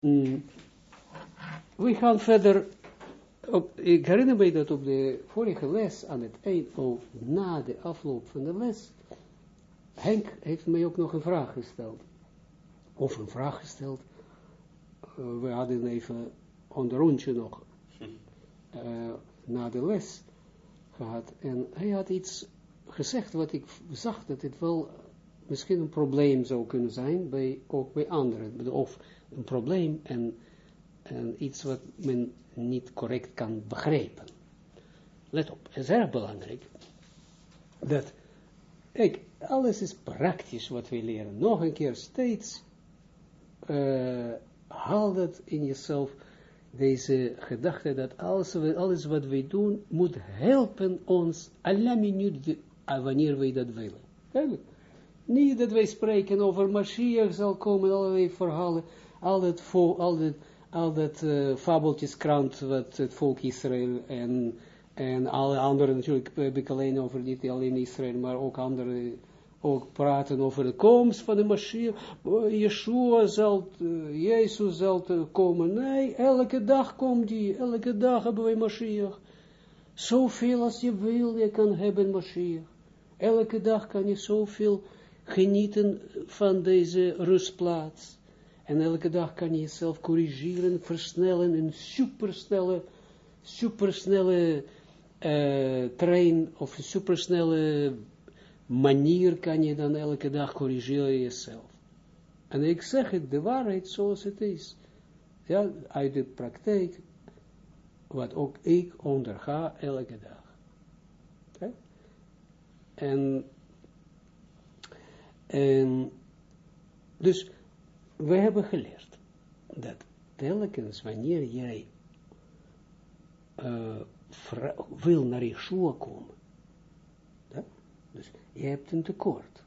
Mm. We gaan verder, op, ik herinner me dat op de vorige les, aan het eind, of na de afloop van de les, Henk heeft mij ook nog een vraag gesteld. Of een vraag gesteld. Uh, we hadden even een rondje nog uh, na de les gehad. En hij had iets gezegd wat ik zag dat het wel misschien een probleem zou kunnen zijn, bij, ook bij anderen. Of een probleem en, en iets wat men niet correct kan begrijpen. Let op, het is erg belangrijk dat, kijk, alles is praktisch wat we leren. Nog een keer steeds uh, haal dat in jezelf, deze gedachte dat alles, alles wat wij doen moet helpen ons, alle minuut, wanneer wij dat willen. Niet dat wij spreken over Mashiach zal komen, allerlei verhalen, al dat, al dat, al dat uh, fabeltjeskrant wat het volk Israël en, en alle anderen, natuurlijk heb ik alleen over, niet alleen Israël, maar ook andere, ook praten over de komst van de Mashiach, Yeshua zal, uh, Jezus zal komen, nee, elke dag komt die, elke dag hebben wij Mashiach, zoveel als je wil, je kan hebben Mashiach, elke dag kan je zoveel genieten van deze rustplaats. En elke dag kan je jezelf corrigeren, versnellen, een supersnelle, supersnelle uh, trein of een supersnelle manier kan je dan elke dag corrigeren jezelf. En ik zeg het, de waarheid zoals het is. Ja, uit de praktijk, wat ook ik onderga elke dag. Okay? En, en dus we hebben geleerd dat telkens wanneer jij uh, wil naar Yeshua komen, dus je hebt een tekort,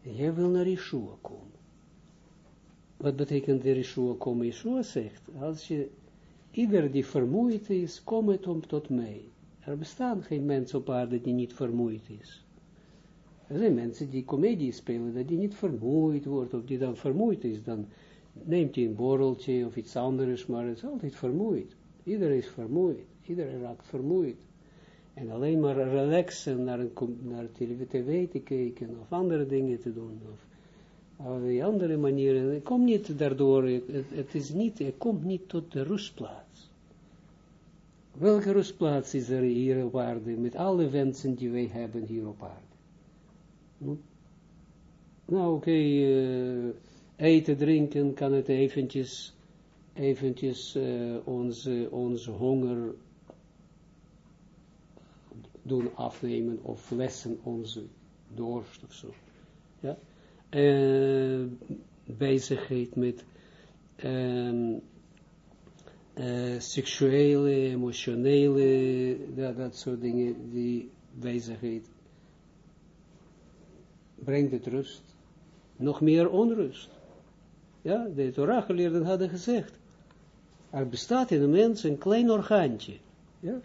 jij wil naar Yeshua komen. Wat betekent de Yeshua komen? Yeshua zegt, als je, ieder die vermoeid is, kom het om tot mij. Er bestaan geen mens op aarde die niet vermoeid is. Er zijn mensen die comedie spelen, dat die niet vermoeid wordt, of die dan vermoeid is, dan neemt hij een borreltje of iets anders, maar het is altijd vermoeid. Iedereen is vermoeid, iedereen raakt vermoeid. En alleen maar relaxen, naar, een, naar tv te kijken, of andere dingen te doen, of andere manieren, het komt niet daardoor, het, het is niet, het komt niet tot de rustplaats. Welke rustplaats is er hier op aarde, met alle wensen die wij hebben hier op aarde? Nou, oké, uh, eten, drinken, kan het eventjes, eventjes uh, onze, onze honger doen afnemen of lessen onze dorst of zo. Ja? Uh, bezigheid met uh, seksuele, emotionele, dat, dat soort dingen, die bezigheid brengt het rust. Nog meer onrust. Ja, de Torah-geleerden hadden gezegd, er bestaat in de mens een klein orgaantje. Ja?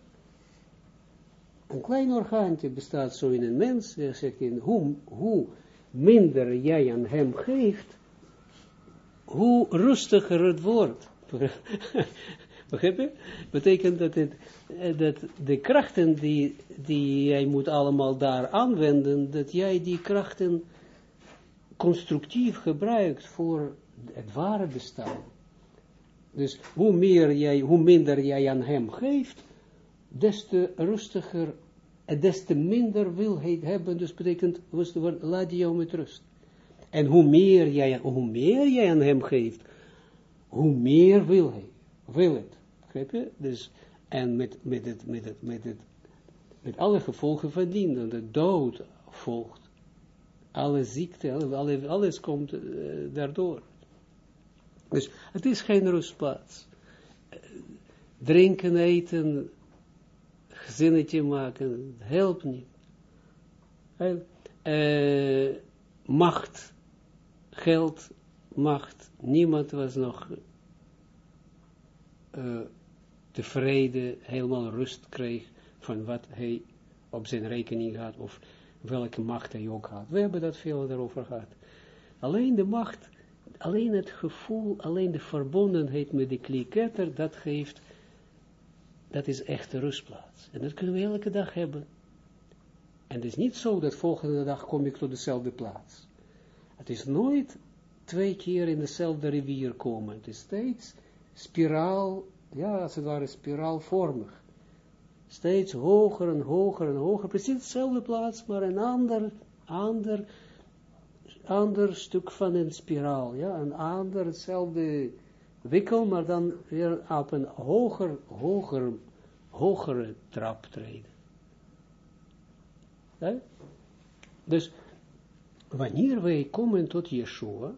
Een klein orgaantje bestaat zo in een mens, zegt in, hoe, hoe minder jij aan hem geeft, hoe rustiger het wordt. Begrijp je? Betekent dat, het, eh, dat de krachten die, die jij moet allemaal daar aanwenden, dat jij die krachten constructief gebruikt voor het ware bestaan. Dus hoe, meer jij, hoe minder jij aan hem geeft, des te rustiger en des te minder wil hij hebben. Dus betekent, laat jou met rust. En hoe meer jij, hoe meer jij aan hem geeft, hoe meer wil hij, wil het. Dus, en met, met, het, met, het, met, het, met alle gevolgen van dien, de dood volgt. Alle ziekte, alle, alles komt uh, daardoor. Dus het is geen rustplaats. Drinken, eten, gezinnetje maken, helpt niet. Uh, macht, geld, macht, niemand was nog tevreden, helemaal rust kreeg van wat hij op zijn rekening had, of welke macht hij ook had. We hebben dat veel erover gehad. Alleen de macht alleen het gevoel, alleen de verbondenheid met de kliketter, dat geeft, dat is echt de rustplaats. En dat kunnen we elke dag hebben. En het is niet zo dat volgende dag kom ik tot dezelfde plaats. Het is nooit twee keer in dezelfde rivier komen. Het is steeds spiraal, ja, als het ware spiraalvormig. Steeds hoger en hoger en hoger. Precies dezelfde plaats, maar een ander, ander, ander stuk van een spiraal. Ja, een ander, hetzelfde wikkel, maar dan weer op een hoger, hoger, hogere trap treden. Dus, wanneer wij komen tot Yeshua,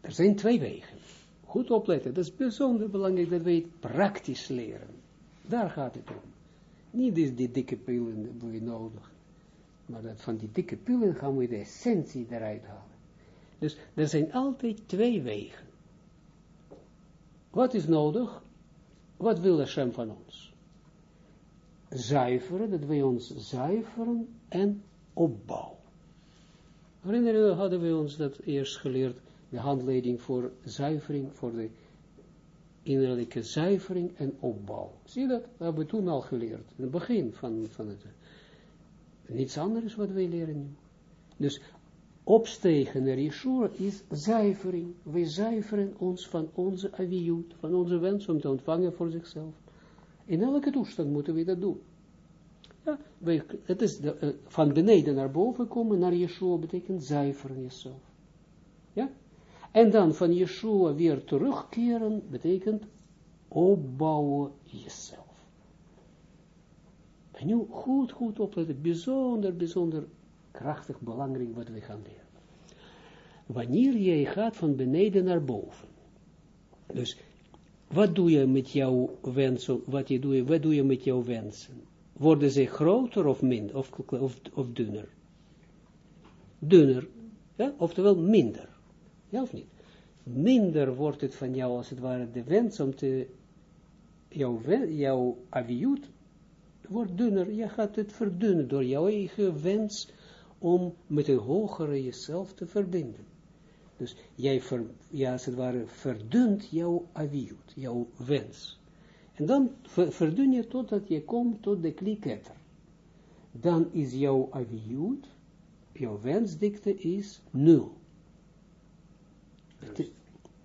er zijn twee wegen. Goed opletten, dat is bijzonder belangrijk dat wij het praktisch leren. Daar gaat het om. Niet die, die dikke pillen hebben we nodig. Maar dat van die dikke pillen gaan we de essentie eruit halen. Dus er zijn altijd twee wegen. Wat is nodig? Wat wil Hashem van ons? Zuiveren, dat wij ons zuiveren en opbouwen. Herinner je, hadden we ons dat eerst geleerd, de handleiding voor zuivering, voor de innerlijke zuivering en opbouw. Zie je dat? Dat hebben we toen al geleerd, in het begin van, van het, niets anders wat wij leren nu. Dus opstegen naar Yeshua is zuivering. Wij zuiveren ons van onze aviut, van onze wens om te ontvangen voor zichzelf. In elke toestand moeten we dat doen. Ja, het is de, uh, van beneden naar boven komen naar Yeshua betekent zuiveren jezelf. Ja? En dan van Yeshua weer terugkeren betekent opbouwen jezelf. En nu goed, goed opletten, bijzonder, bijzonder krachtig, belangrijk wat we gaan leren. Wanneer jij gaat van beneden naar boven, dus wat doe je met jouw wensen, wat, je doe, wat doe je met jouw wensen? Worden ze groter of minder, of, of, dunner? Dunner, ja, oftewel minder. Niet? Minder wordt het van jou, als het ware, de wens om te, jouw, jouw wordt dunner, je gaat het verdunnen door jouw eigen wens om met een hogere jezelf te verbinden. Dus jij, ver, ja, als het ware, verdunt jouw aviut, jouw wens. En dan ver, verdun je totdat je komt tot de kliketter. Dan is jouw aviut, jouw wensdikte is nul.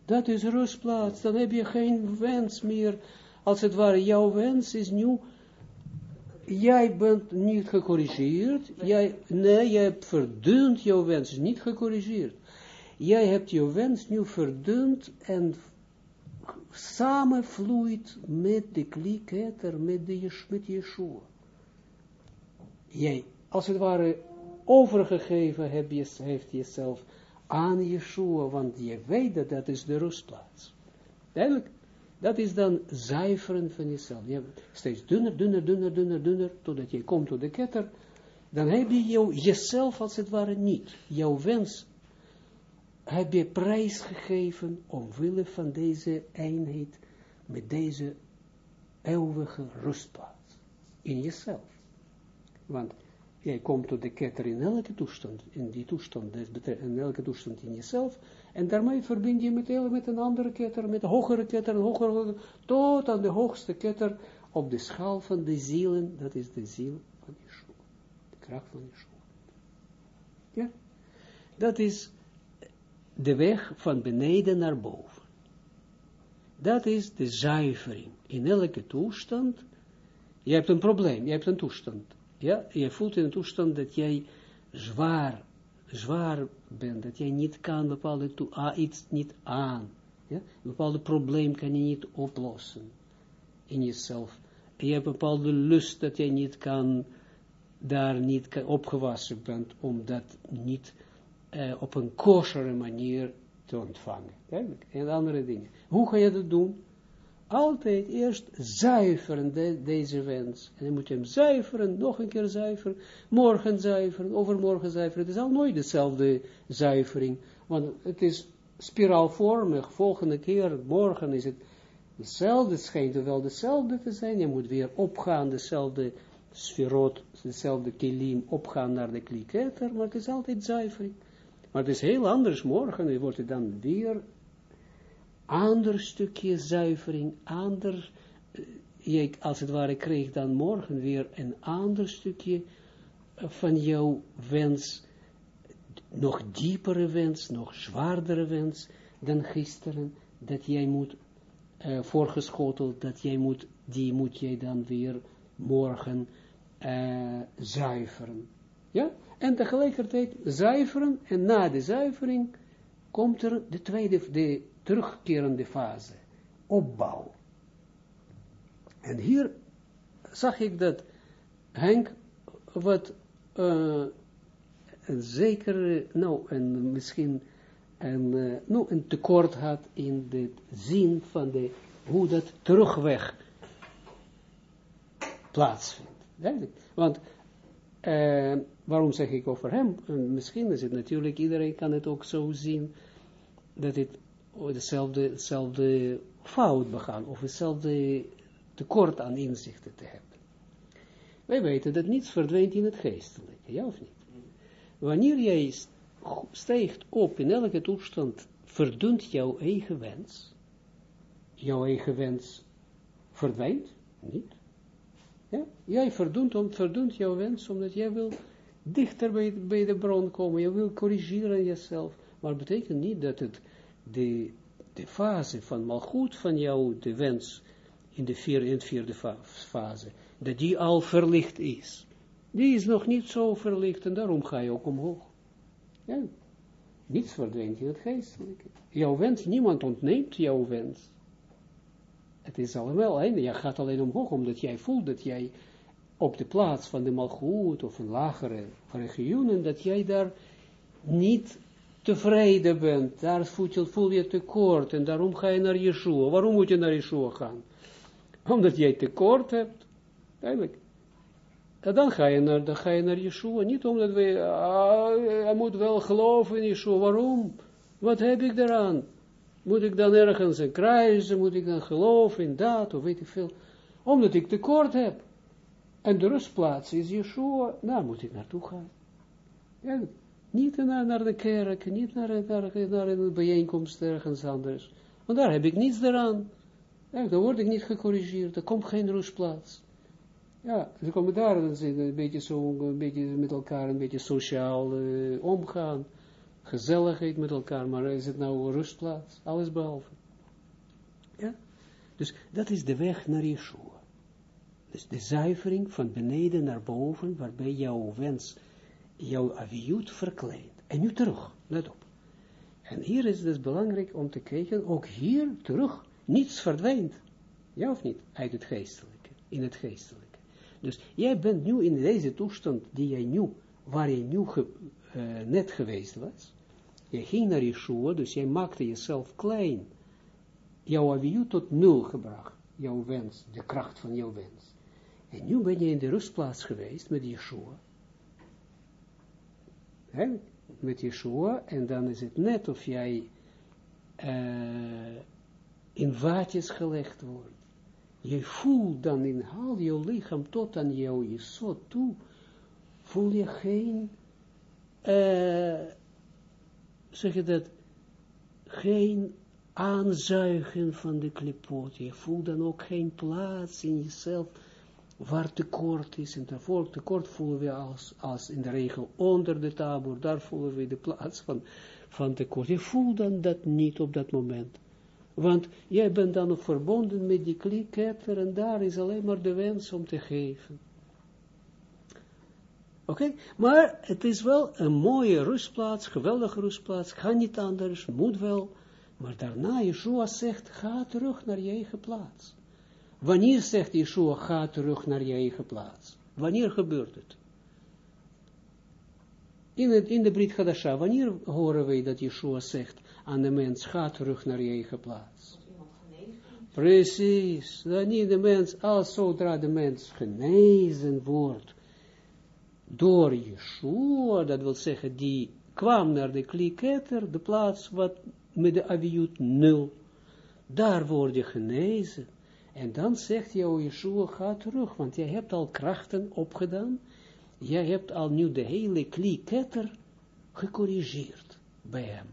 Dat is rustplaats, dan heb je geen wens meer. Als het ware, jouw wens is nu, jij bent niet gecorrigeerd, jij, nee, jij hebt verdund jouw wens, niet gecorrigeerd. Jij hebt jouw wens nu verdund en samenvloeit met de kliketter, met, de, met Yeshua. Jij, als het ware, overgegeven heb je, heeft jezelf aan Yeshua, want je weet dat dat is de rustplaats. Duidelijk, dat is dan zuiveren van jezelf. Je steeds dunner, dunner, dunner, dunner, dunner, totdat je komt tot de ketter, dan heb je jou, jezelf als het ware niet. Jouw wens heb je prijs gegeven omwille van deze eenheid, met deze eeuwige rustplaats in jezelf. Want Jij komt tot de ketter in elke toestand, in die toestand, in elke toestand in jezelf, en daarmee verbind je met, met een andere ketter, met een hogere ketter, een hogere, tot aan de hoogste ketter, op de schaal van de zielen, dat is de ziel van Yeshua, de kracht van Yeshua. Ja, dat is de weg van beneden naar boven. Dat is de zuivering. In elke toestand, je hebt een probleem, je hebt een toestand. Ja, je voelt in een toestand dat jij zwaar, zwaar bent, dat jij niet kan bepaalde ah, iets niet aan. Ja? Een bepaalde probleem kan je niet oplossen in jezelf. En je hebt een bepaalde lust dat jij niet kan, daar niet kan, opgewassen bent, om dat niet uh, op een kosheren manier te ontvangen. En andere dingen. Hoe ga je dat doen? Altijd eerst zuiveren deze wens. En dan moet je hem zuiveren, nog een keer zuiveren, morgen zuiveren, overmorgen zuiveren. Het is al nooit dezelfde zuivering, want het is spiraalvormig. Volgende keer, morgen is het hetzelfde, het schijnt wel dezelfde te zijn. Je moet weer opgaan, dezelfde sferot, dezelfde kilim, opgaan naar de kliketter, maar het is altijd zuivering. Maar het is heel anders morgen, wordt het dan weer ander stukje zuivering, ander, eh, je als het ware kreeg dan morgen weer een ander stukje eh, van jouw wens, nog diepere wens, nog zwaardere wens dan gisteren, dat jij moet uh, voorgeschoteld, dat jij moet, die moet jij dan weer morgen zuiveren. Ja? En tegelijkertijd zuiveren, en na de zuivering komt er de tweede, de terugkerende fase, opbouw. En hier zag ik dat Henk wat uh, een zekere, nou, en misschien een, uh, een tekort had in het zin van de, hoe dat terugweg plaatsvindt. Want, uh, waarom zeg ik over hem? misschien is het natuurlijk, iedereen kan het ook zo zien, dat het dezelfde, dezelfde fout begaan, of hetzelfde tekort aan inzichten te hebben. Wij weten dat niets verdwijnt in het geestelijke, ja of niet? Wanneer jij stijgt op in elke toestand, verdunt jouw eigen wens, jouw eigen wens verdwijnt, niet. Ja? Jij verdunt, om, verdunt jouw wens, omdat jij wil dichter bij, bij de bron komen, je wil corrigeren jezelf, maar betekent niet dat het de, de fase van malgoed van jou, de wens, in de, vier, in de vierde fase, dat die al verlicht is. Die is nog niet zo verlicht en daarom ga je ook omhoog. Ja. Niets verdwijnt in het geestelijke. Jouw wens, niemand ontneemt jouw wens. Het is allemaal, hè, je gaat alleen omhoog, omdat jij voelt dat jij op de plaats van de malgoed of een lagere regionen, dat jij daar niet tevreden bent, daar voel je, je tekort en daarom ga je naar Yeshua. Waarom moet je naar Yeshua gaan? Omdat jij tekort hebt. Eigenlijk. En dan ga je naar, dan ga je naar Yeshua. Niet omdat we, ah, hij moet wel geloven in Yeshua. Waarom? Wat heb ik daaraan? Moet ik dan ergens een kruisen? Moet ik dan geloven in dat? Of weet ik veel. Omdat ik tekort heb. En de rustplaats is Yeshua. Daar moet ik naartoe gaan. Ja, niet naar, naar de kerk, niet naar, naar, naar een bijeenkomst ergens anders. Want daar heb ik niets eraan. Ja, dan word ik niet gecorrigeerd, er komt geen rustplaats. Ja, ze komen daar dan een beetje zo, een beetje met elkaar, een beetje sociaal uh, omgaan. Gezelligheid met elkaar, maar is het nou een rustplaats? Alles behalve. Ja? Dus dat is de weg naar Yeshua. Dus de zuivering van beneden naar boven, waarbij jouw wens, jouw aviut verkleedt. En nu terug, let op. En hier is het dus belangrijk om te kijken, ook hier terug, niets verdwijnt. Ja of niet? Uit het geestelijke, in het geestelijke. Dus jij bent nu in deze toestand die jij nu, waar je nu ge, uh, net geweest was. Je ging naar Yeshua, dus jij maakte jezelf klein. Jouw aviu tot nul gebracht. Jouw wens, de kracht van jouw wens. En nu ben je in de rustplaats geweest met Yeshua. He? Met Yeshua, en dan is het net of jij uh, in waadjes gelegd wordt je voelt dan in al je lichaam tot aan jouw jesot toe, voel je geen, uh, zeg je dat, geen aanzuigen van de klipot. Je voelt dan ook geen plaats in jezelf waar tekort is. En daarvoor tekort voelen we als, als in de regel onder de taboer, daar voelen we de plaats van, van tekort. Je voelt dan dat niet op dat moment. Want jij bent dan nog verbonden met die klieketter en daar is alleen maar de wens om te geven. Oké, maar het is wel een mooie rustplaats, geweldige rustplaats, ga niet anders, moet wel. Maar daarna, Yeshua zegt, ga terug naar je eigen plaats. Wanneer zegt Yeshua, ga terug naar je eigen plaats? Wanneer gebeurt het? In, het, in de Brit Hadasha, wanneer horen wij dat Yeshua zegt, aan de mens, ga terug naar je eigen plaats. Precies, dan niet de mens, als zodra de mens genezen wordt, door Yeshua, dat wil zeggen, die kwam naar de kliketter, de plaats wat met de aviut nul, daar word je genezen. En dan zegt jou Yeshua, ga terug, want jij hebt al krachten opgedaan, jij hebt al nu de hele kliketter gecorrigeerd. bij hem.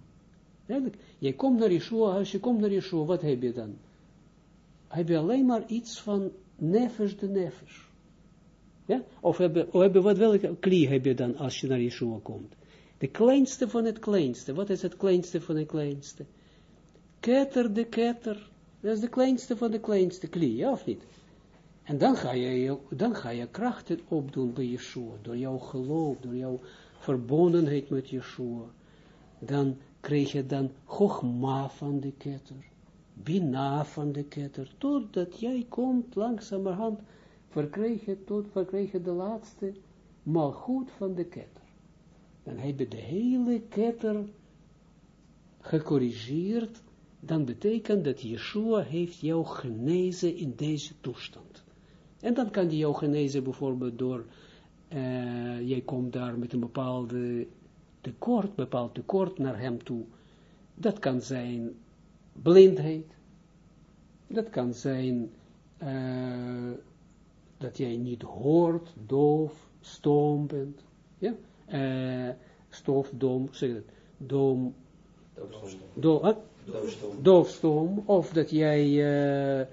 Eigenlijk, jij komt naar Yeshua, als je komt naar Yeshua, wat heb je dan? Heb je alleen maar iets van nefesh de nefesh. Ja? Of heb je, of wat, welke klie heb je dan als je naar Yeshua komt? De kleinste van het kleinste. Wat is het kleinste van het kleinste? Ketter de ketter. Dat is de kleinste van de kleinste klie, ja of niet? En dan ga je, dan ga je krachten opdoen bij Yeshua, door jouw geloof, door jouw verbondenheid met Yeshua. Dan krijg je dan Chogma van de ketter, Bina van de ketter, totdat jij komt langzamerhand, verkrijg je, tot, verkrijg je de laatste malgoed van de ketter. Dan heb je de hele ketter gecorrigeerd, dan betekent dat Yeshua heeft jou genezen in deze toestand. En dan kan die jou genezen bijvoorbeeld door, uh, jij komt daar met een bepaalde tekort, bepaald tekort naar hem toe. Dat kan zijn blindheid. Dat kan zijn uh, dat jij niet hoort, doof, stom bent. Ja? Uh, stof, dom, zeg het, dom, doofstom. Doofstom, of dat jij uh,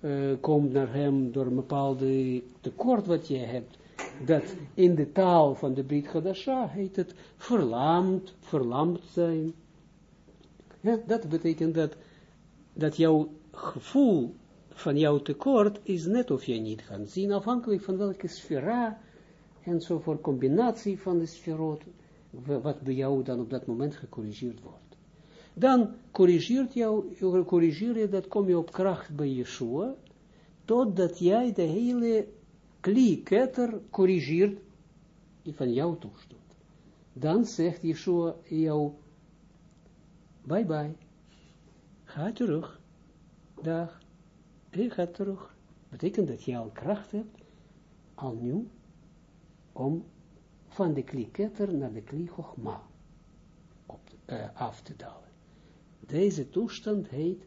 uh, komt naar hem door een bepaalde tekort wat je hebt, dat in de taal van de Brit Hadasha heet het verlamd, verlamd zijn. Ja, dat betekent dat, dat jouw gevoel van jouw tekort is net of je niet kan zien, afhankelijk van welke sfera en zo voor combinatie van de sferot, wat bij jou dan op dat moment gecorrigeerd wordt. Dan corrigeert jou, corrigeer je dat, kom je op kracht bij Yeshua, totdat jij de hele kli-ketter corrigeert van jouw toestand. Dan zegt Yeshua jou, bye bye, ga terug, dag, je gaat terug. Betekent dat je al kracht hebt, al nu, om van de kli-ketter naar de kli-chogma uh, af te dalen. Deze toestand heet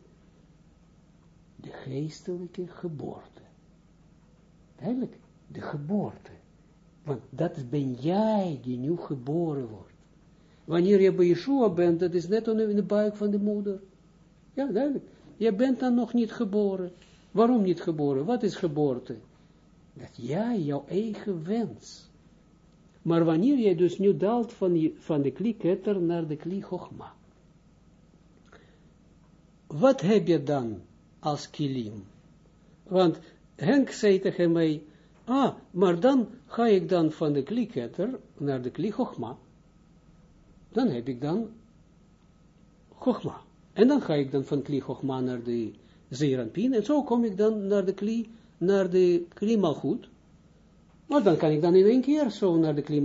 de geestelijke geboorte. Eigenlijk de geboorte. Want dat ben jij die nu geboren wordt. Wanneer je bij Yeshua bent, dat is net in de buik van de moeder. Ja, duidelijk. Je bent dan nog niet geboren. Waarom niet geboren? Wat is geboorte? Dat jij, jouw eigen wens. Maar wanneer je dus nu daalt van, van de klieketter naar de kliegogma. Wat heb je dan als kilim? Want Henk zei tegen mij, ah, maar dan ga ik dan van de klieketter naar de kli Dan heb ik dan chogma. En dan ga ik dan van kli naar de zeeranpien. En zo kom ik dan naar de kli, naar de kli. Maar dan kan ik dan in één keer zo naar de kli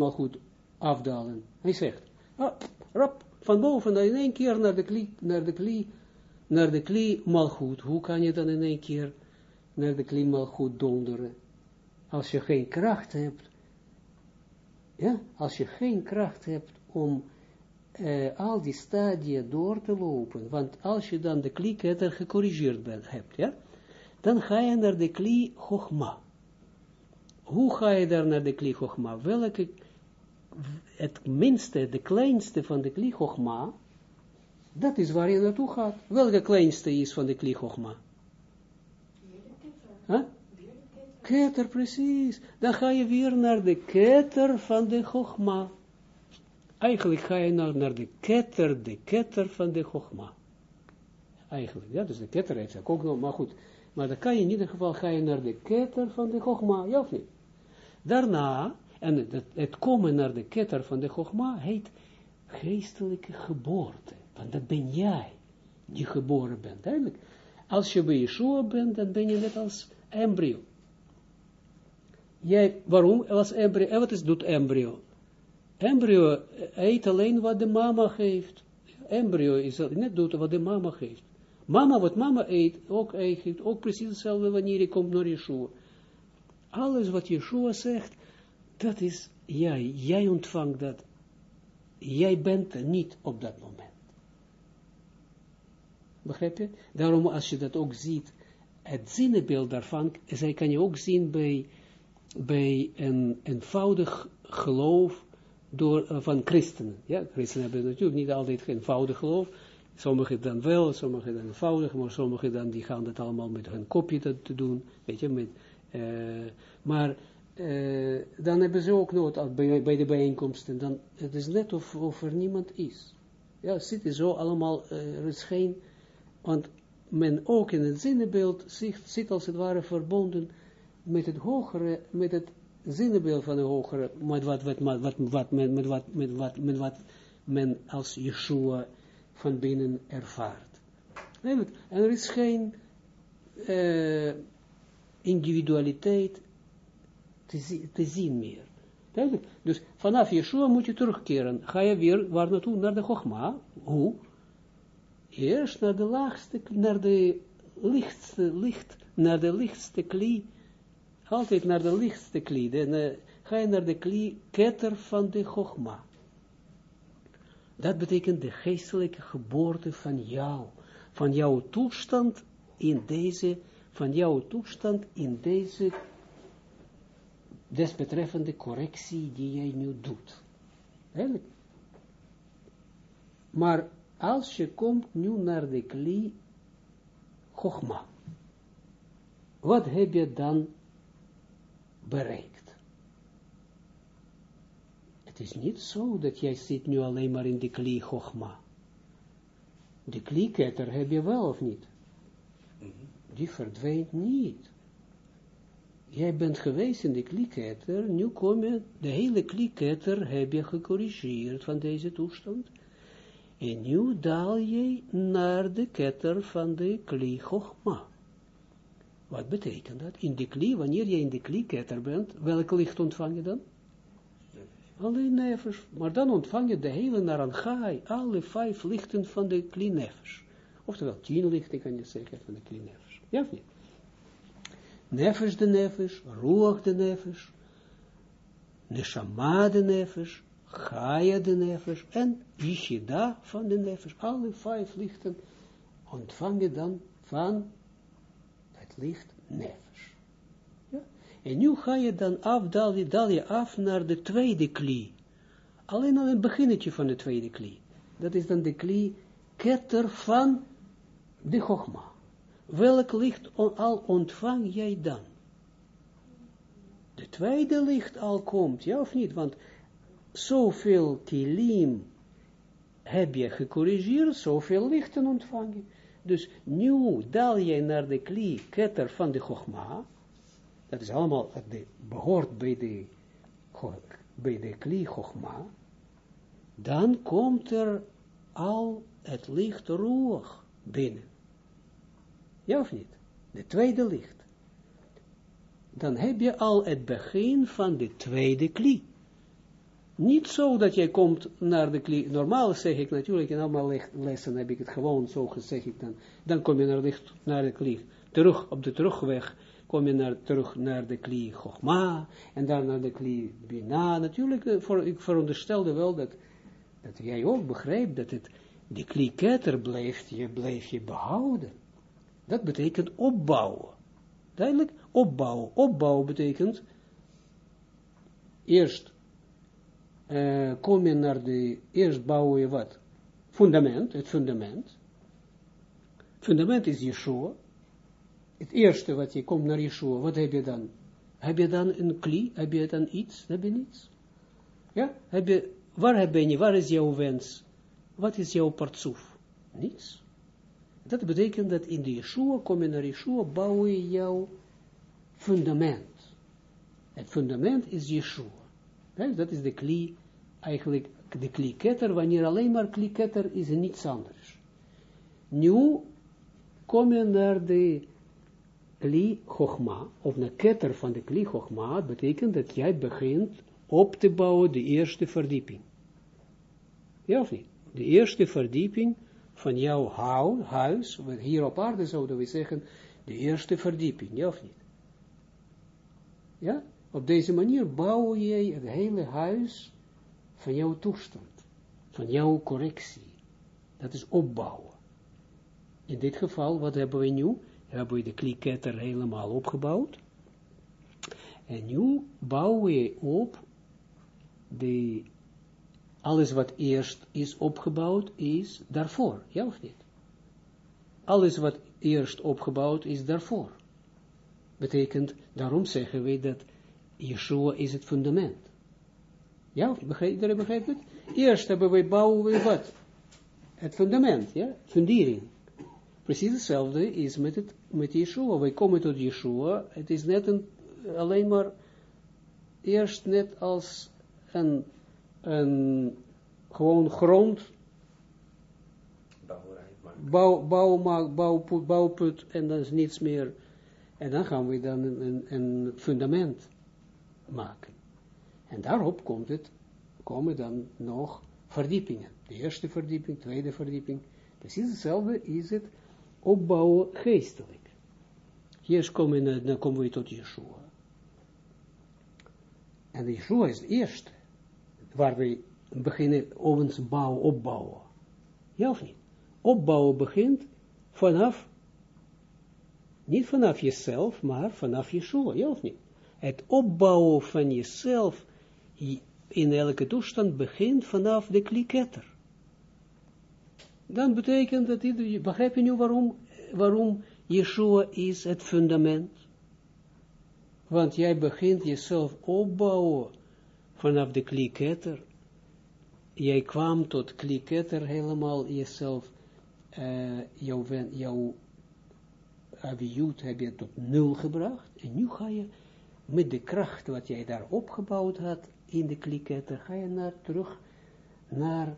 afdalen. Hij zegt, ah, rap, van boven dan in één keer naar de kli, naar de kli, naar de kli malgoed. Hoe kan je dan in één keer naar de klimaat goed donderen. Als je geen kracht hebt, ja, als je geen kracht hebt om uh, al die stadia door te lopen, want als je dan de kli-ketter gecorrigeerd hebt, ja, dan ga je naar de kli chogma. Hoe ga je daar naar de kli chogma? Welke, het minste, de kleinste van de kli chogma, dat is waar je naartoe gaat. Welke kleinste is van de kli chogma? Huh? Keter, precies. Dan ga je weer naar de keter van de Chogma. Eigenlijk ga je naar, naar de ketter, de ketter van de Chogma. Eigenlijk, ja, dus de ketter heeft ook nog, maar goed. Maar dan kan je in ieder geval, ga je naar de ketter van de Chogma, ja of niet? Daarna, en het, het komen naar de ketter van de Chogma heet geestelijke geboorte. Dat ben jij, die geboren bent. Eigenlijk, als je bij Yeshua bent, dan ben je net als embryo. Jij, waarom als embryo? En wat is, doet embryo? Embryo eet alleen wat de mama geeft. Embryo is net doet wat de mama geeft. Mama, wat mama eet, ook eet, ook precies hetzelfde wanneer je komt naar Yeshua. Alles wat Yeshua zegt, dat is jij. Jij ontvangt dat. Jij bent er niet op dat moment. Begrijp je? Daarom als je dat ook ziet, het zinnenbeeld daarvan, zij kan je ook zien bij, bij een eenvoudig geloof door, uh, van christenen. Ja, christenen hebben natuurlijk niet altijd eenvoudig geloof. Sommigen dan wel, sommigen dan eenvoudig, maar sommigen dan die gaan dat allemaal met hun kopje te, te doen, weet je, met, uh, maar uh, dan hebben ze ook nood bij, bij de bijeenkomsten, dan, het is net of, of er niemand is. Ja, het zit zo allemaal, er is geen, want men ook in het zinnenbeeld zit, zit als het ware verbonden met het hogere, met het zinnenbeeld van de hogere, met wat, wat, met, met, men als Yeshua van binnen ervaart. En er is geen uh, individualiteit te, zien meer. Dus vanaf Yeshua moet je terugkeren. Ga je weer waar naartoe? Naar de Chogma. Hoe? Eerst naar de laagste, naar de lichtste licht, naar de lichtste. Altijd naar de lichtste klie. Dan uh, ga je naar de klie ketter van de Chogma. Dat betekent de geestelijke geboorte van jou. Van jouw toestand in deze, van jouw toestand in deze desbetreffende correctie die jij nu doet. Maar als je komt nu naar de kli Chogma, wat heb je dan bereikt? Het is niet zo dat jij zit nu alleen maar in de kli Chogma. De klieketter heb je wel of niet? Mhm. Die verdwijnt niet jij bent geweest in de klieketter, nu kom je, de hele klieketter heb je gecorrigeerd van deze toestand. En nu daal je naar de ketter van de kli Wat betekent dat? In de kli, wanneer je in de klieketter bent, welk licht ontvang je dan? Alleen nevers. Maar dan ontvang je de hele naranjai, alle vijf lichten van de kli nevers. Oftewel, tien lichten kan je zeggen van de kli nevers. Ja of niet? nefesh de nefesh, ruach de nefesh, neshama de chaya de nefesh, en yishida van de nefesh. Alle vijf lichten ontvang je dan van het licht nefesh. Ja? En nu ga je dan af, dal je, dal je af naar de tweede kli. Alleen al een beginnetje van de tweede kli. Dat is dan de kli ketter van de chogma welk licht al ontvang jij dan? De tweede licht al komt, ja of niet? Want zoveel kilim heb je gecorrigeerd, zoveel lichten ontvang je. Dus nu dal jij naar de kli ketter van de Chogma, dat is allemaal, de, behoort bij de, bij de kli Chogma, dan komt er al het licht roer binnen. Ja of niet? De tweede licht. Dan heb je al het begin van de tweede kli. Niet zo dat jij komt naar de kli. Normaal zeg ik natuurlijk, in allemaal lessen heb ik het gewoon zo gezegd. Ik dan, dan kom je naar, licht, naar de. Terug, op de terugweg kom je naar, terug naar de kli Chogma. En dan naar de kli Bina. Natuurlijk, eh, voor, ik veronderstelde wel dat, dat jij ook begrijpt dat het, die kli ketter blijft je, blijf je behouden. Dat betekent opbouwen. Duidelijk? Opbouwen. Opbouwen betekent eerst uh, naar de, eerst bouwen je wat? Fundament, het fundament. Fundament is Yeshua. Het eerste wat je komt naar Yeshua, wat heb je dan? Heb je dan een kli? Heb je dan iets? Heb je niets? Ja? Heb je, waar ben je? Waar is jouw wens? Wat is jouw partsoef? Niets. Dat betekent dat in de Yeshua, kom je naar Yeshua, bouw je jouw fundament. Het fundament is Yeshua. Dat is de kli, eigenlijk de kliketter, wanneer alleen maar kliketter is en niets anders. Nu kom je naar de kli chogma, of naar ketter van de kli chogma, betekent dat jij begint op te bouwen de eerste verdieping. Ja of niet? De eerste verdieping van jouw huis, hier op aarde zouden we zeggen, de eerste verdieping, ja of niet? Ja, op deze manier bouw je het hele huis van jouw toestand, van jouw correctie. Dat is opbouwen. In dit geval, wat hebben we nu? Hebben we de kliketter helemaal opgebouwd. En nu bouwen we op de alles wat eerst is opgebouwd, is daarvoor, ja of niet? Alles wat eerst opgebouwd is daarvoor. Betekent, daarom zeggen we dat Yeshua is het fundament. Ja, begrijp, iedereen begrijpt het? Eerst hebben we bouwen we wat? Het fundament, ja, fundering. Precies hetzelfde is met, het, met Yeshua. Wij komen tot Yeshua, het is net een, alleen maar, eerst net als een, een gewoon grond, bouw, bouw, bouwput, bouwput en dan is niets meer. En dan gaan we dan een, een fundament maken. En daarop komt het, komen dan nog verdiepingen. De eerste verdieping, tweede verdieping. Precies hetzelfde is het opbouwen geestelijk. Hier komen, dan komen we tot Yeshua. En Yeshua is het eerste, waar we beginnen ons bouw, opbouwen. Ja of niet? Opbouwen begint vanaf, niet vanaf jezelf, maar vanaf Yeshua, ja of niet? Het opbouwen van jezelf in elke toestand begint vanaf de kliketter. Dan betekent dat, begrijp je nu waarom, waarom Yeshua is het fundament? Want jij begint jezelf opbouwen vanaf de kliketter. Jij kwam tot kliketter helemaal jezelf, uh, jouw, jouw heb je tot nul gebracht. En nu ga je met de kracht wat jij daar opgebouwd had, in de kliketter, ga je naar, terug naar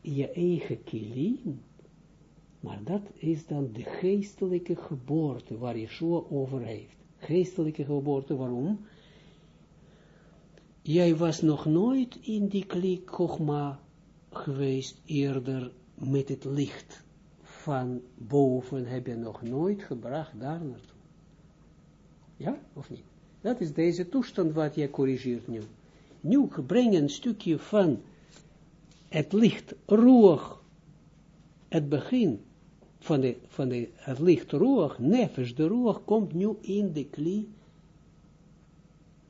je eigen kilim. Maar dat is dan de geestelijke geboorte waar Yeshua over heeft. Geestelijke geboorte, waarom? Jij was nog nooit in die klik geweest eerder met het licht van boven, heb je nog nooit gebracht daar naartoe. Ja, of niet? Dat is deze toestand wat je corrigeert nu. Nu breng een stukje van het licht roeg, het begin van, de, van de, het licht roeg, nefesh, de roeg, komt nu in de kli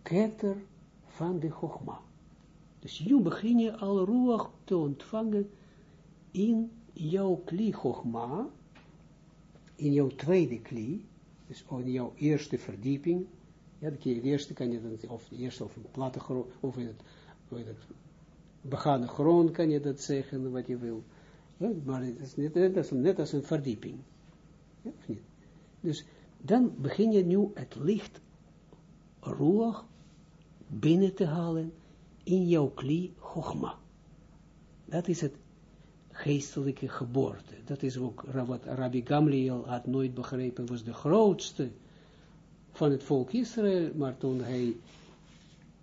ketter van de chogma. Dus nu begin je al roeg te ontvangen in jouw kli chogma, in jouw tweede kli, dus in jouw eerste verdieping, ja, de eerste kan je dan, of de eerste of een platte grond, of in het, het begane kan je dat zeggen, wat je wil. Maar het is net, net, als, net als een verdieping. Ja? Dus dan begin je nu het licht roer binnen te halen in jouw kli chogma. Dat is het geestelijke geboorte. Dat is ook wat Rabbi Gamliel had nooit begrepen, was de grootste van het volk Israël, maar toen hij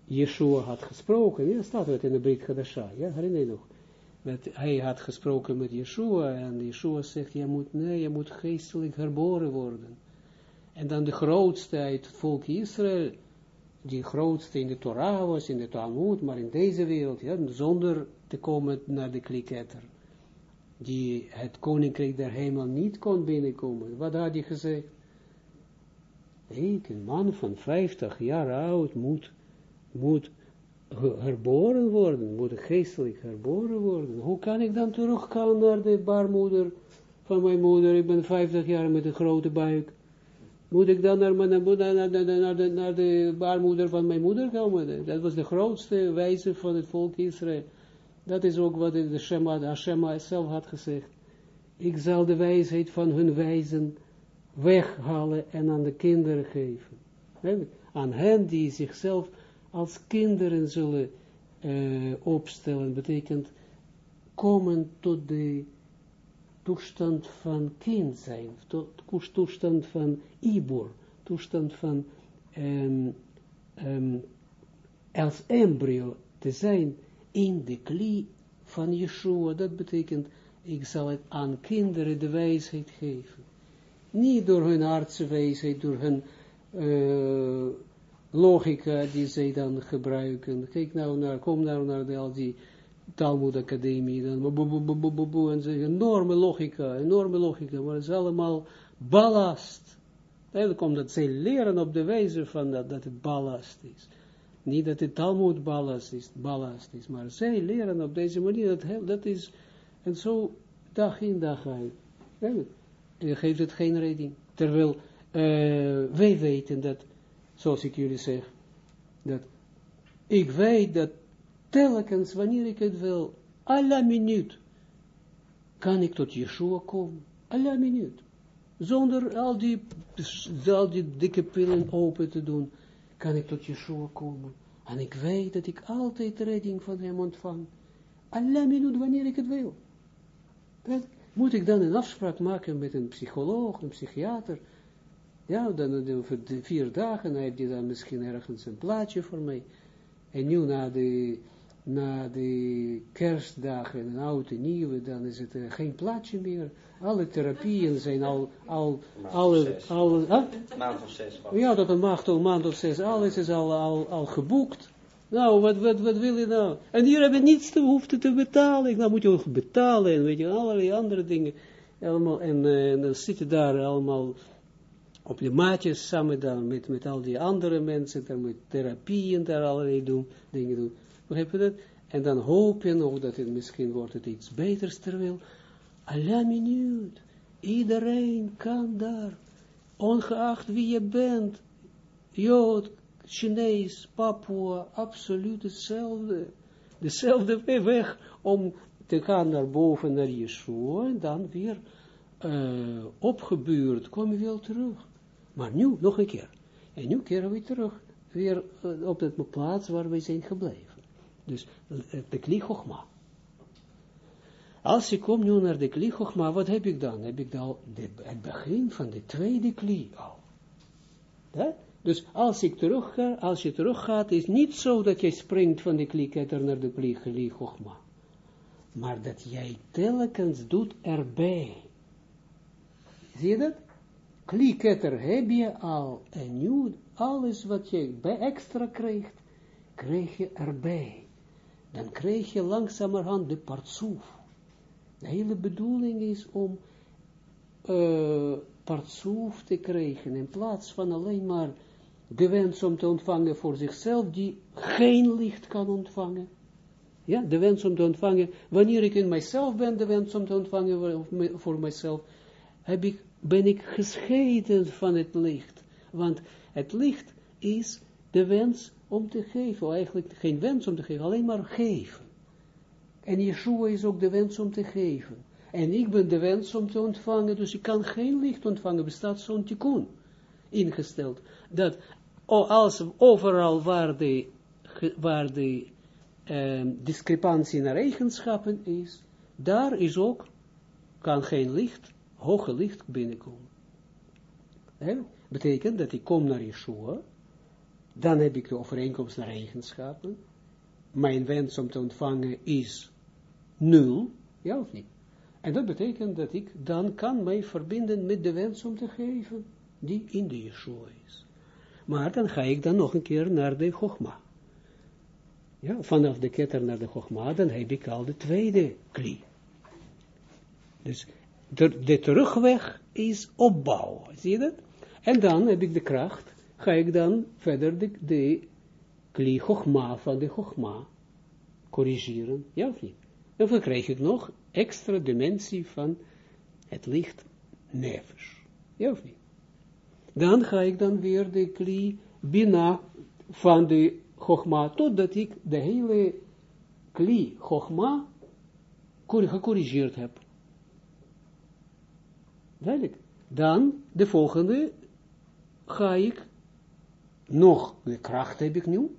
Yeshua had gesproken, ja, staat het in de Brit Hadasha, ja, herinner je nog, met, hij had gesproken met Yeshua, en Yeshua zegt, je moet, nee, je moet geestelijk herboren worden. En dan de grootste uit het volk Israël, die grootste in de Torah was, in de Talmud, maar in deze wereld, ja, zonder te komen naar de kliketter, die het koninkrijk der hemel niet kon binnenkomen. Wat had hij gezegd? Een man van 50 jaar oud, moet, moet herboren worden, moet geestelijk herboren worden. Hoe kan ik dan teruggaan naar de baarmoeder van mijn moeder? Ik ben 50 jaar met een grote buik. Moet ik dan naar, mijn, naar, de, naar, naar de baarmoeder van mijn moeder komen? Dat was de grootste wijze van het volk Israël. Dat is ook wat de Shema, Hashem zelf had gezegd. Ik zal de wijsheid van hun wijzen weghalen en aan de kinderen geven. Aan hen die zichzelf als kinderen zullen uh, opstellen, betekent komen tot de toestand van kind zijn, tot toestand van ibor, toestand van um, um, als embryo te zijn in de klie van Yeshua. Dat betekent, ik zal het aan kinderen de wijsheid geven. Niet door hun artsenwijsheid, door hun uh, logica die zij dan gebruiken. Kijk nou naar, kom nou naar de, al die Talmud Academie, dan bo, en zeggen enorme logica, enorme logica, maar het is allemaal ballast. Eigenlijk omdat zij leren op de wijze van dat, dat het ballast is. Niet dat het Talmud ballast is, ballast is, maar zij leren op deze manier, dat, dat is, en zo dag in dag uit. Geeft het geen redding. Terwijl uh, wij weten dat, zoals ik jullie zeg, dat ik weet dat telkens wanneer ik het wil, alle minuut, kan ik tot Yeshua komen. Alle minuut. Zonder al die, al die dikke pillen open te doen, kan ik tot Yeshua komen. En ik weet dat ik altijd redding van hem ontvang. Alle minuut wanneer ik het wil. Moet ik dan een afspraak maken met een psycholoog, een psychiater. Ja, dan over vier dagen heb je dan misschien ergens een plaatje voor mij. En nu na de na de kerstdagen en oude nieuwe, dan is het uh, geen plaatje meer. Alle therapieën zijn al, al, alle, al, huh? maand of zes. Ja, dat een maand of maand of zes, alles is al, al, al geboekt. Nou, wat, wat, wat wil je nou? En hier hebben niets te hoeven te betalen. Nou moet je ook betalen en weet je, allerlei andere dingen. Allemaal, en, uh, en dan zitten daar allemaal op de maatjes samen dan met, met al die andere mensen, daar met therapieën daar allerlei doen, dingen doen. Begrijp je dat? En dan hoop je nog dat het misschien wordt het iets beters, terwijl, alla minuut, iedereen kan daar, ongeacht wie je bent, Jood, Chinees, Papua, absoluut hetzelfde, dezelfde weg om te gaan naar boven, naar Yeshua, en dan weer uh, opgebeurd, kom je wel terug. Maar nu, nog een keer. En nu keren we terug, weer uh, op de plaats waar we zijn gebleven. Dus de klichogma. Als ik kom nu naar de klichogma, wat heb ik dan? Heb ik dan het begin van de tweede kli al. Ja? Dus als ik terug ga, als je terug gaat, is niet zo dat je springt van de kliketter naar de klichogma. Maar dat jij telkens doet erbij. Zie je dat? Kliketter heb je al. En nu alles wat je bij extra krijgt, krijg je erbij dan krijg je langzamerhand de partsoef. De hele bedoeling is om uh, partsoef te krijgen, in plaats van alleen maar de wens om te ontvangen voor zichzelf, die geen licht kan ontvangen. Ja, de wens om te ontvangen, wanneer ik in mijzelf ben, de wens om te ontvangen voor mijzelf, ik, ben ik gescheiden van het licht. Want het licht is de wens om te geven, eigenlijk geen wens om te geven, alleen maar geven. En Yeshua is ook de wens om te geven. En ik ben de wens om te ontvangen, dus ik kan geen licht ontvangen, bestaat zo'n tikkun ingesteld. Dat als overal waar de, waar de eh, discrepantie naar eigenschappen is, daar is ook, kan geen licht, hoge licht binnenkomen. He? Betekent dat ik kom naar Yeshua, dan heb ik de overeenkomst naar eigenschappen. Mijn wens om te ontvangen is nul, ja of niet? En dat betekent dat ik dan kan mij verbinden met de wens om te geven, die in de Yeshua is. Maar dan ga ik dan nog een keer naar de Chogma. Ja, vanaf de ketter naar de Chogma, dan heb ik al de tweede kli. Dus de, terugweg is opbouwen, zie je dat? En dan heb ik de kracht ga ik dan verder de, de kli chogma van de chogma corrigeren, ja of niet? En dan krijg ik nog extra dimensie van het licht nefesh, ja of niet? Dan ga ik dan weer de kli bina van de chogma, totdat ik de hele kli chogma gecorrigeerd heb. Duidelijk. Dan, de volgende, ga ik nog de kracht heb ik nu,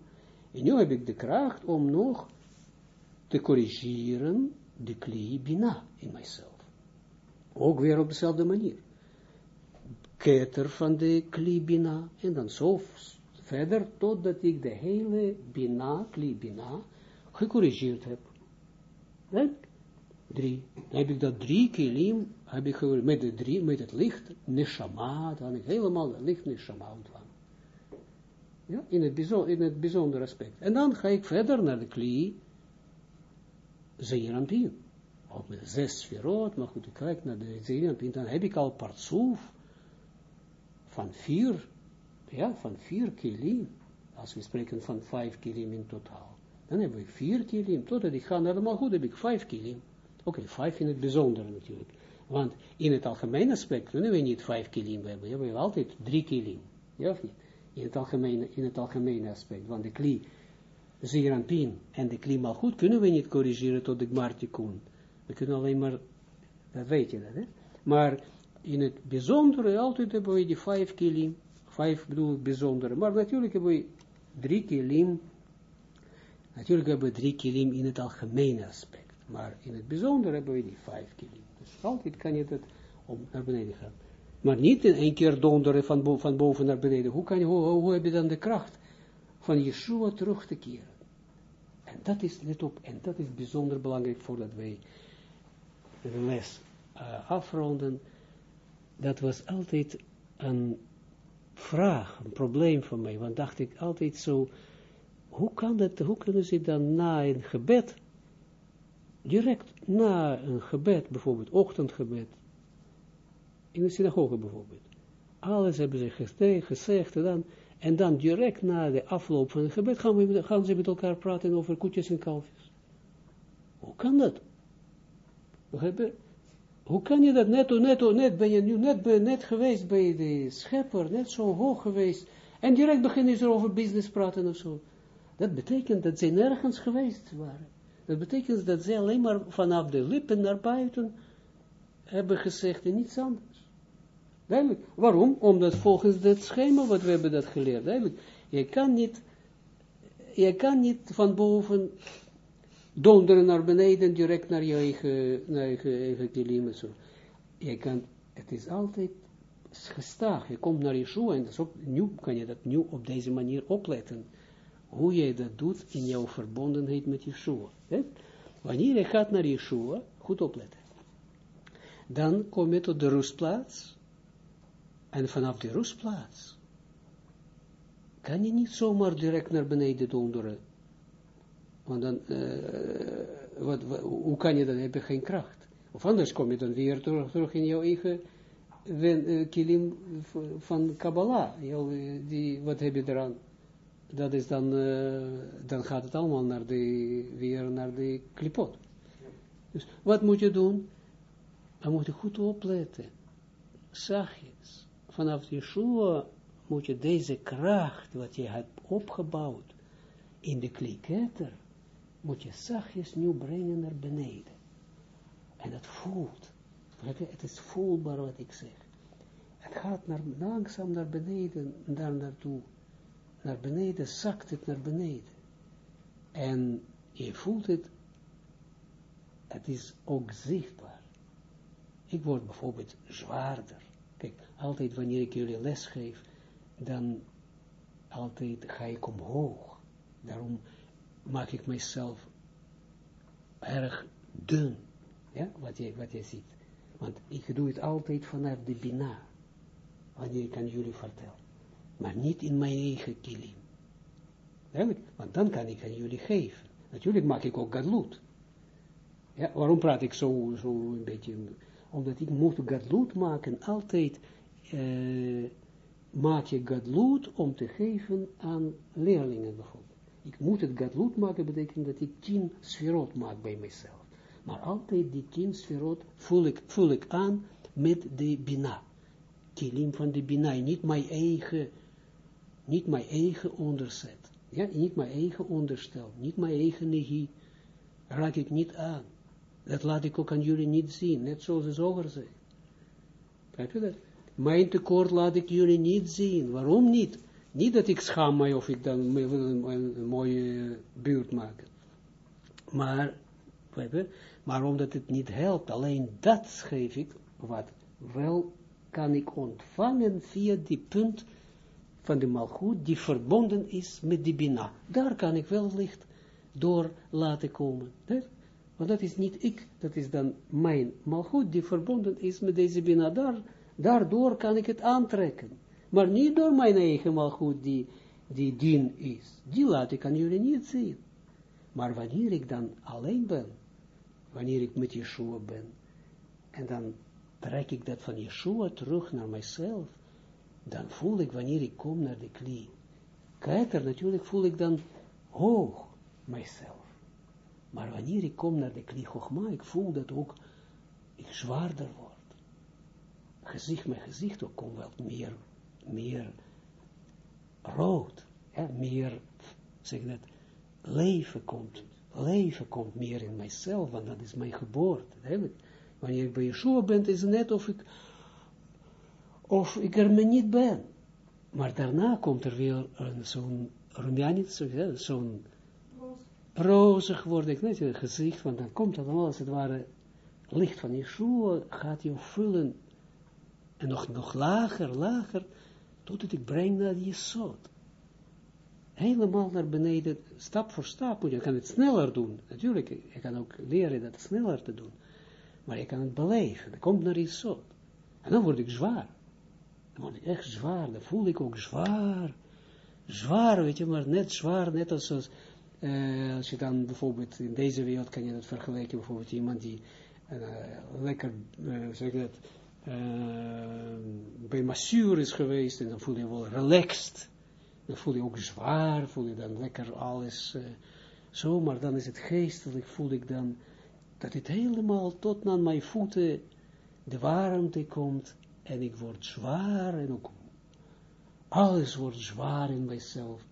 en nu heb ik de kracht om nog te corrigeren de kli bina in mijzelf. Ook weer op dezelfde manier. Keter van de kli bina, en dan zo verder, totdat ik de hele bina, kli bina, gecorrigeerd heb. En drie. Dan heb ik dat drie kilim, heb ik met, de drie, met het licht, neshama, dan heb ik helemaal het licht neshama ontvangen. Ja, in het, bijzonder, in het bijzonder aspect. En dan ga ik verder naar de kli, Zeerampin. Ook met zes sferot, maar goed, ik kijk naar de Zeerampin, dan heb ik al partsoef van vier, ja, van vier kilim. als we spreken van vijf kilim in totaal. Dan hebben we vier kilim, totdat ik ga naar de heb ik vijf kilim. Oké, okay, vijf in het bijzonder natuurlijk. Want in het algemene aspect kunnen we niet vijf kilim hebben. We hebben altijd drie kilim. Ja of niet? In het algemene, in het algemene aspect. Want de kli pin en de kli malgoed kunnen we niet corrigeren tot de gmartikun. We kunnen alleen maar, dat weet je dat, hè? Maar in het bijzondere, altijd hebben we die vijf kilim, vijf bedoel ik bijzondere, maar natuurlijk hebben we drie kilim, natuurlijk hebben we drie kilim in het algemene aspect, maar in het bijzondere hebben we die vijf kilim. Dus altijd kan je dat om naar beneden gaan. Maar niet in één keer donderen van, van boven naar beneden. Hoe, kan je, hoe, heb je dan de kracht van Yeshua terug te keren? En dat is, let en dat is bijzonder belangrijk voordat wij de les uh, afronden. Dat was altijd een vraag, een probleem voor mij. Want dacht ik altijd zo, hoe kan dat, hoe kunnen ze dan na een gebed, direct na een gebed, bijvoorbeeld ochtendgebed, in de synagoge bijvoorbeeld, alles hebben ze gezegd, gezegd en dan, en dan direct na de afloop van het gebed gaan, we, gaan ze met elkaar praten over koetjes en kalfjes. Hoe kan dat? Hoe kan je dat net, net, net ben je nu net, net geweest bij de schepper, net zo hoog geweest, en direct beginnen ze over business praten of zo. Dat betekent dat ze nergens geweest waren. Dat betekent dat ze alleen maar vanaf de lippen naar buiten hebben gezegd en niets anders. Waarom? Omdat volgens het schema wat we hebben dat geleerd. Je kan niet, je kan niet van boven donderen naar beneden, direct naar je eigen, naar je eigen kilim zo. Je kan, het is altijd gestaag. Je komt naar Yeshua en ook, nu kan je dat nu op deze manier opletten. Hoe je dat doet in jouw verbondenheid met Yeshua. Hè? Wanneer je gaat naar Yeshua, goed opletten. Dan kom je tot de rustplaats. En vanaf de rustplaats kan je niet zomaar direct naar beneden donderen want dan, uh, wat, hoe kan je dan, heb je geen kracht. Of anders kom je dan weer terug, in jouw eigen uh, kilim van Kabbalah. Jouw, die, wat heb je eraan? Dat is dan, dan gaat het allemaal naar de, weer naar de klipot. Dus wat moet je doen? Dan moet je goed opletten. Zachtjes. Vanaf Yeshua moet je deze kracht, wat je hebt opgebouwd, in de kliketter, moet je zachtjes nu brengen naar beneden. En het voelt. Het is voelbaar wat ik zeg. Het gaat naar, langzaam naar beneden, daar naartoe. Naar beneden, zakt het naar beneden. En je voelt het, het is ook zichtbaar. Ik word bijvoorbeeld zwaarder. Kijk, altijd wanneer ik jullie les geef, dan altijd ga ik omhoog. Daarom maak ik mijzelf erg dun, ja, wat je, wat je ziet. Want ik doe het altijd vanuit de Bina, wanneer ik aan jullie vertel. Maar niet in mijn eigen kilim. Want dan kan ik aan jullie geven. Natuurlijk maak ik ook gadloed. Ja, waarom praat ik zo, zo een beetje? Omdat ik moet gadloed maken, altijd uh, maak je gadloed om te geven aan leerlingen bijvoorbeeld. Ik moet het gadlut maken, betekent dat ik tien sferot maak bij mezelf. Maar altijd die tien sferot voel ik, voel ik aan met de bina. Kilim van de bina, niet mijn eigen, niet mijn eigen onderzet. Ja, niet mijn eigen onderstel, niet mijn eigen negie. Raak ik niet aan. Dat laat ik ook aan jullie niet zien, net zoals de zoger zegt. Kijk je dat? Mijn tekort laat ik jullie niet zien. Waarom niet? Niet dat ik schaam mij of ik dan een, mooie buurt maken. Maar, maar omdat het niet helpt, alleen dat schreef ik, wat wel kan ik ontvangen via die punt van de malgoed, die verbonden is met die bina. Daar kan ik wel licht door laten komen. Want dat is niet ik, dat is dan mijn malgoed, die verbonden is met deze bina. Daar, daardoor kan ik het aantrekken maar niet door mijn eigen malgoed die, die dien is. Die laat ik aan jullie niet zien. Maar wanneer ik dan alleen ben, wanneer ik met Yeshua ben, en dan trek ik dat van Yeshua terug naar mijzelf, dan voel ik wanneer ik kom naar de kli, Keter, natuurlijk voel ik dan hoog mijzelf. Maar wanneer ik kom naar de Klichogma, ik voel dat ook ik zwaarder word. Gezicht, mijn gezicht ook komt wel meer, meer rood. Hè, meer, zeg dat, leven komt. Leven komt meer in mijzelf, want dat is mijn geboorte. Wanneer ik bij Yeshua ben, is het net of ik, of ik er me niet ben. Maar daarna komt er weer zo'n Rumjanits, zo'n rozig word ik net het gezicht, want dan komt het allemaal als het ware licht van Yeshua gaat je vullen en nog, nog lager, lager, totdat ik breng naar die Jesod. Helemaal naar beneden, stap voor stap, je kan het sneller doen. Natuurlijk, je kan ook leren dat sneller te doen. Maar je kan het beleven, dat komt naar Jesod. En dan word ik zwaar. Dan word ik echt zwaar, dan voel ik ook zwaar. Zwaar, weet je, maar net zwaar, net als, als, uh, als je dan bijvoorbeeld in deze wereld kan je dat vergelijken, bijvoorbeeld iemand die uh, lekker, uh, zeg dat, bij massuur is geweest, en dan voel je wel relaxed, dan voel je ook zwaar, voel je dan lekker alles zo, maar dan is het geestelijk, voel ik dan, dat het helemaal tot naar mijn voeten de warmte komt, en ik word zwaar, en ook alles wordt zwaar in mijzelf,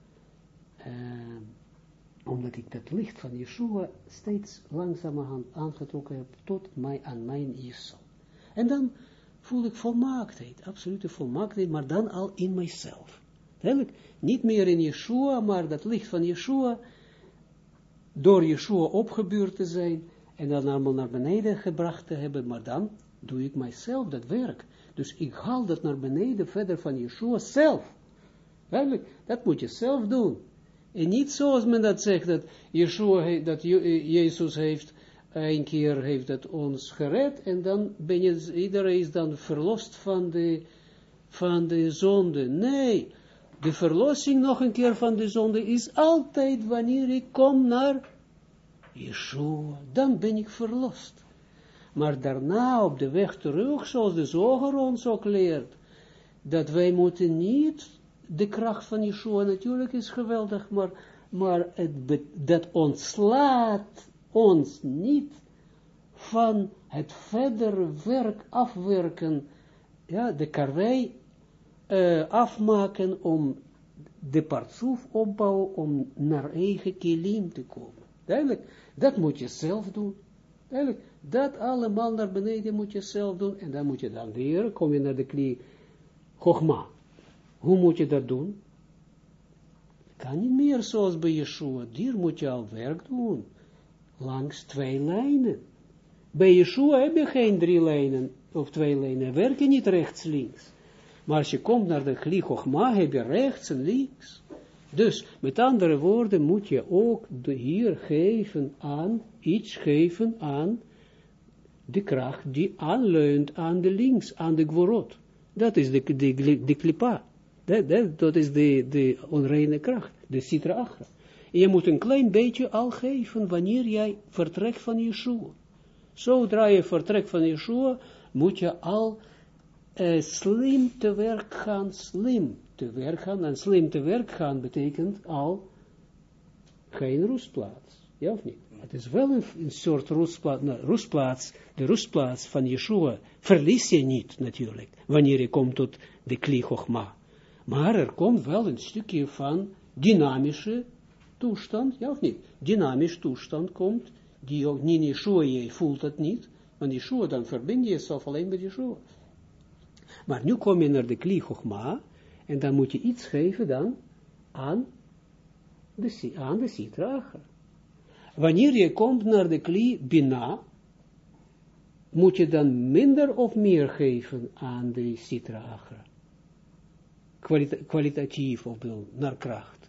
omdat ik dat licht van Yeshua steeds langzamerhand aangetrokken heb tot mij, aan mijn Yeshua. En dan voel ik volmaaktheid, absolute volmaaktheid, maar dan al in mijzelf. Eigenlijk niet meer in Yeshua, maar dat licht van Yeshua, door Yeshua opgebeurd te zijn, en dan allemaal naar beneden gebracht te hebben, maar dan doe ik mijzelf dat werk. Dus ik haal dat naar beneden verder van Yeshua zelf. Eigenlijk, dat moet je zelf doen. En niet zoals men dat zegt, dat Yeshua, dat Jezus heeft, een keer heeft dat ons gered, en dan ben je, iedereen is dan verlost van de, van de zonde. Nee, de verlossing nog een keer van de zonde is altijd wanneer ik kom naar Yeshua, dan ben ik verlost. Maar daarna op de weg terug, zoals de zoger ons ook leert, dat wij moeten niet de kracht van Yeshua natuurlijk is geweldig, maar, maar het, dat ontslaat ons niet van het verder werk afwerken, ja, de karwei uh, afmaken om de partsoef opbouwen om naar eigen kilim te komen. Duidelijk, dat moet je zelf doen. Duidelijk, dat allemaal naar beneden moet je zelf doen en dan moet je dan leren, kom je naar de klie Chogma. Hoe moet je dat doen? Kan niet meer zoals bij Yeshua. Hier moet je al werk doen. Langs twee lijnen. Bij Yeshua heb je geen drie lijnen of twee lijnen. Werk je niet rechts, links. Maar als je komt naar de Glichochma, heb je rechts en links. Dus, met andere woorden, moet je ook de hier geven aan, iets geven aan de kracht die aanleunt aan de links, aan de gworot. Dat is de, de, de, klipa. Dat, is de, de onreine kracht, de citra achra. Je moet een klein beetje al geven wanneer jij vertrekt van Yeshua. Zodra je vertrekt van Yeshua, moet je al uh, slim te werk gaan, slim te werk gaan. En slim te werk gaan betekent al geen rustplaats. Ja of niet? Het is wel een, een soort rustplaats, nou, rustplaats, de rustplaats van Yeshua verlies je niet natuurlijk, wanneer je komt tot de Kli maar er komt wel een stukje van dynamische toestand, ja of niet? Dynamisch toestand komt, die ook niet in je voelt het niet, want Yeshua, dan verbind je jezelf alleen met Yeshua. Maar nu kom je naar de Kli en dan moet je iets geven dan aan de, aan de Wanneer je komt naar de Kli Bina, moet je dan minder of meer geven aan de kwalita kwalitatief of naar kracht.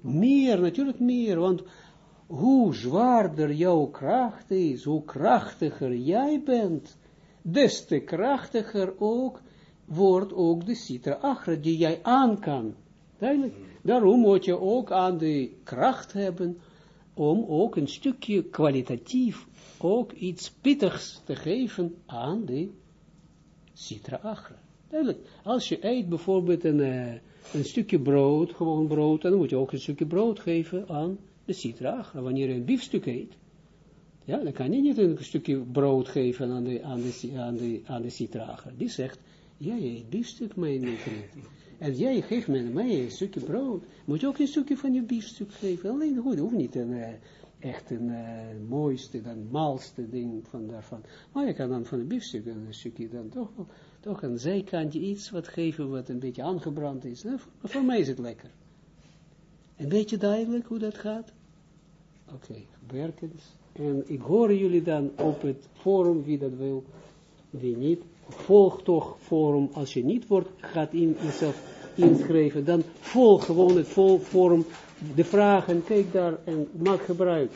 Meer, natuurlijk meer, want hoe zwaarder jouw kracht is, hoe krachtiger jij bent, des te krachtiger ook wordt ook de citra achra die jij aan kan. Daarom moet je ook aan de kracht hebben om ook een stukje kwalitatief ook iets pittigs te geven aan de citra achra. Duidelijk, als je eet bijvoorbeeld een, uh, een stukje brood, gewoon brood, dan moet je ook een stukje brood geven aan de citraag. Wanneer je een biefstuk eet, ja, dan kan je niet een stukje brood geven aan de, aan de, aan de, aan de citrager. Die zegt, jij eet biefstuk, mijn vriend. En jij geeft mij een stukje brood. Moet je ook een stukje van je biefstuk geven. Alleen goed, hoeft niet een, uh, echt een uh, mooiste, dan maalste ding van daarvan. Maar je kan dan van de biefstuk een stukje dan toch, toch een zijkantje iets wat geven wat een beetje aangebrand is. Voor, mij is het lekker. Een beetje duidelijk hoe dat gaat? Oké, okay, werkens. En ik hoor jullie dan op het forum, wie dat wil, wie niet. Volg toch forum, als je niet wordt, gaat in jezelf inschrijven, dan volg gewoon het forum, de vragen, kijk daar en maak gebruik.